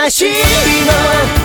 悲しいの